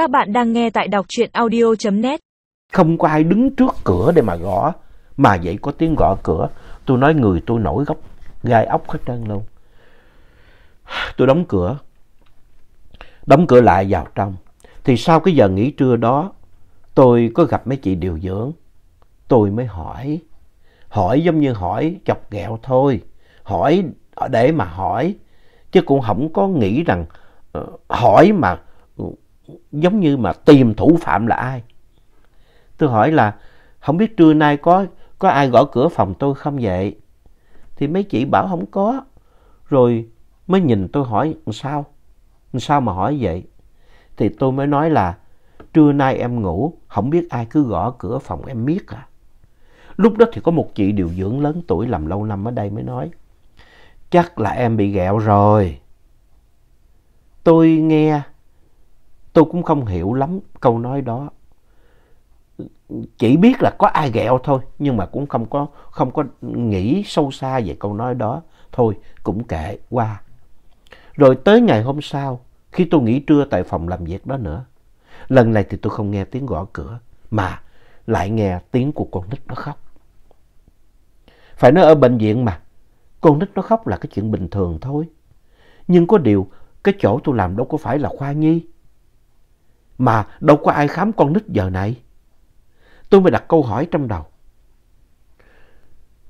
Các bạn đang nghe tại đọc truyện audio.net. Không có ai đứng trước cửa để mà gõ. Mà vậy có tiếng gõ cửa. Tôi nói người tôi nổi góc gai ốc hết trơn luôn. Tôi đóng cửa. Đóng cửa lại vào trong. Thì sau cái giờ nghỉ trưa đó, tôi có gặp mấy chị điều dưỡng. Tôi mới hỏi. Hỏi giống như hỏi chọc ghẹo thôi. Hỏi để mà hỏi. Chứ cũng không có nghĩ rằng uh, hỏi mà giống như mà tìm thủ phạm là ai. Tôi hỏi là không biết trưa nay có có ai gõ cửa phòng tôi không vậy? Thì mấy chị bảo không có. Rồi mới nhìn tôi hỏi sao? Sao mà hỏi vậy? Thì tôi mới nói là trưa nay em ngủ, không biết ai cứ gõ cửa phòng em biết à. Lúc đó thì có một chị điều dưỡng lớn tuổi làm lâu năm ở đây mới nói. Chắc là em bị ghẹo rồi. Tôi nghe, tôi cũng không hiểu lắm câu nói đó. Chỉ biết là có ai ghẹo thôi, nhưng mà cũng không có, không có nghĩ sâu xa về câu nói đó. Thôi, cũng kệ, qua. Rồi tới ngày hôm sau, khi tôi nghỉ trưa tại phòng làm việc đó nữa, lần này thì tôi không nghe tiếng gõ cửa, mà lại nghe tiếng của con nít nó khóc. Phải nói ở bệnh viện mà, con nít nó khóc là cái chuyện bình thường thôi. Nhưng có điều, cái chỗ tôi làm đâu có phải là khoa nhi. Mà đâu có ai khám con nít giờ này. Tôi mới đặt câu hỏi trong đầu.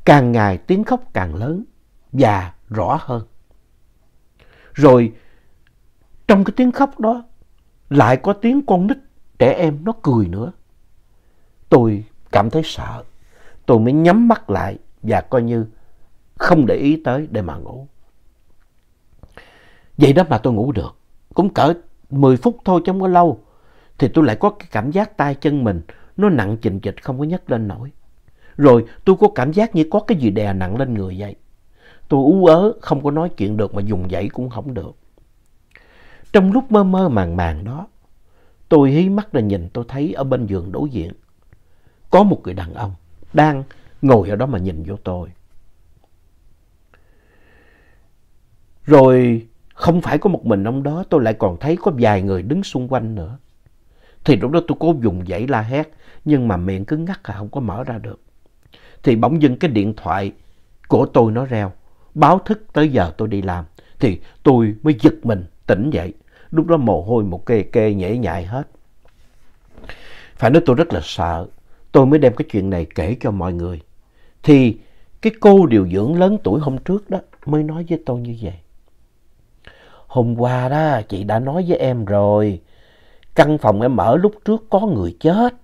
Càng ngày tiếng khóc càng lớn và rõ hơn. Rồi, trong cái tiếng khóc đó, lại có tiếng con nít trẻ em nó cười nữa. Tôi cảm thấy sợ. Tôi mới nhắm mắt lại và coi như không để ý tới để mà ngủ. Vậy đó mà tôi ngủ được. Cũng cỡ 10 phút thôi chứ không có lâu. Thì tôi lại có cái cảm giác tay chân mình nó nặng chình chịch không có nhấc lên nổi. Rồi tôi có cảm giác như có cái gì đè nặng lên người vậy. Tôi ú ớ không có nói chuyện được mà dùng dãy cũng không được. Trong lúc mơ mơ màng màng đó, tôi hí mắt ra nhìn tôi thấy ở bên giường đối diện có một người đàn ông đang ngồi ở đó mà nhìn vô tôi. Rồi không phải có một mình ông đó, tôi lại còn thấy có vài người đứng xung quanh nữa. Thì lúc đó tôi cố dùng dãy la hét, nhưng mà miệng cứ ngắt là không có mở ra được. Thì bỗng dưng cái điện thoại của tôi nó reo, báo thức tới giờ tôi đi làm. Thì tôi mới giật mình, tỉnh dậy. Lúc đó mồ hôi một kê kê nhễ nhại hết. Phải nói tôi rất là sợ. Tôi mới đem cái chuyện này kể cho mọi người. Thì cái cô điều dưỡng lớn tuổi hôm trước đó mới nói với tôi như vậy. Hôm qua đó chị đã nói với em rồi. Căn phòng em ở lúc trước có người chết.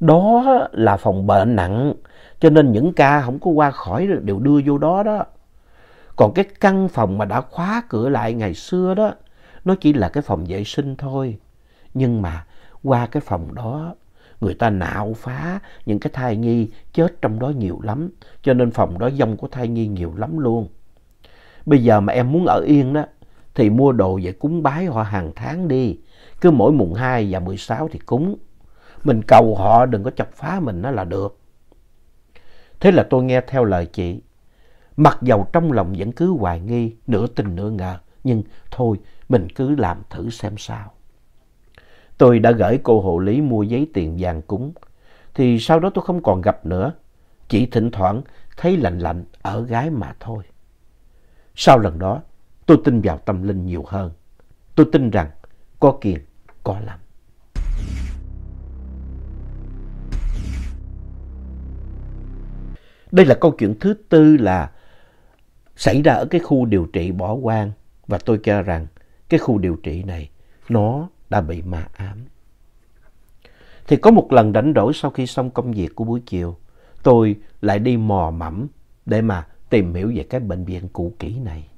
Đó là phòng bệnh nặng. Cho nên những ca không có qua khỏi đều đưa vô đó đó. Còn cái căn phòng mà đã khóa cửa lại ngày xưa đó. Nó chỉ là cái phòng vệ sinh thôi. Nhưng mà qua cái phòng đó, người ta nạo phá những cái thai nhi chết trong đó nhiều lắm. Cho nên phòng đó dông của thai nhi nhiều lắm luôn. Bây giờ mà em muốn ở yên đó, thì mua đồ về cúng bái họ hàng tháng đi. Cứ mỗi mùng 2 và 16 thì cúng. Mình cầu họ đừng có chọc phá mình nó là được. Thế là tôi nghe theo lời chị. Mặc dầu trong lòng vẫn cứ hoài nghi, nửa tin nửa ngờ. Nhưng thôi, mình cứ làm thử xem sao. Tôi đã gửi cô hộ lý mua giấy tiền vàng cúng. Thì sau đó tôi không còn gặp nữa. Chỉ thỉnh thoảng thấy lạnh lạnh ở gái mà thôi. Sau lần đó, tôi tin vào tâm linh nhiều hơn. Tôi tin rằng có kiền, có lắm. Đây là câu chuyện thứ tư là xảy ra ở cái khu điều trị bỏ quan và tôi cho rằng cái khu điều trị này nó đã bị ma ám. Thì có một lần rảnh rỗi sau khi xong công việc của buổi chiều, tôi lại đi mò mẫm để mà tìm hiểu về cái bệnh viện cũ kỹ này.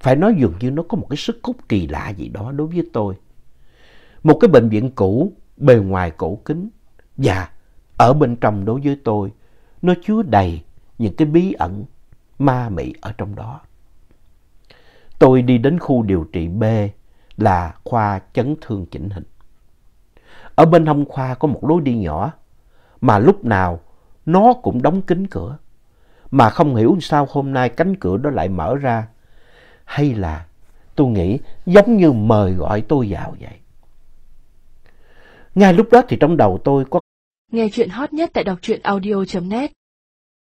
Phải nói dường như nó có một cái sức hút kỳ lạ gì đó đối với tôi. Một cái bệnh viện cũ, bề ngoài cổ kính và ở bên trong đối với tôi, nó chứa đầy những cái bí ẩn ma mị ở trong đó. Tôi đi đến khu điều trị B là khoa chấn thương chỉnh hình. Ở bên hông khoa có một lối đi nhỏ mà lúc nào nó cũng đóng kín cửa. Mà không hiểu sao hôm nay cánh cửa đó lại mở ra. Hay là tôi nghĩ giống như mời gọi tôi vào vậy. Ngay lúc đó thì trong đầu tôi có Nghe chuyện hot nhất tại đọc truyện audio.net